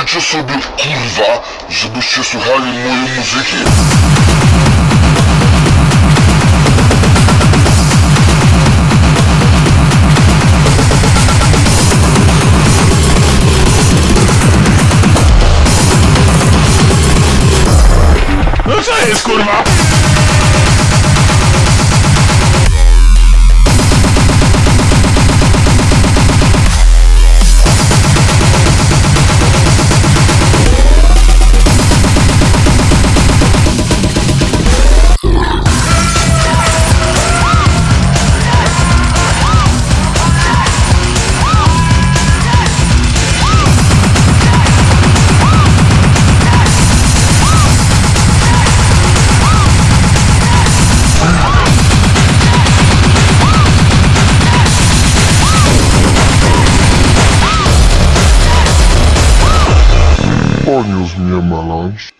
Życzę sobie, kurwa, żebyście słuchali mojej muzyki. No co jest kurwa? Olhe os minha malanche.